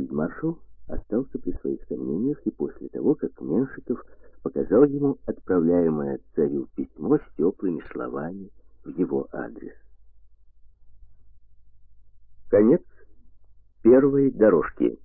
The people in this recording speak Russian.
фельдмаршал остался при своих сомнениях и после того, как Меншиков показал ему отправляемое царю письмо с теплыми словами в его адрес. Конец первой дорожки.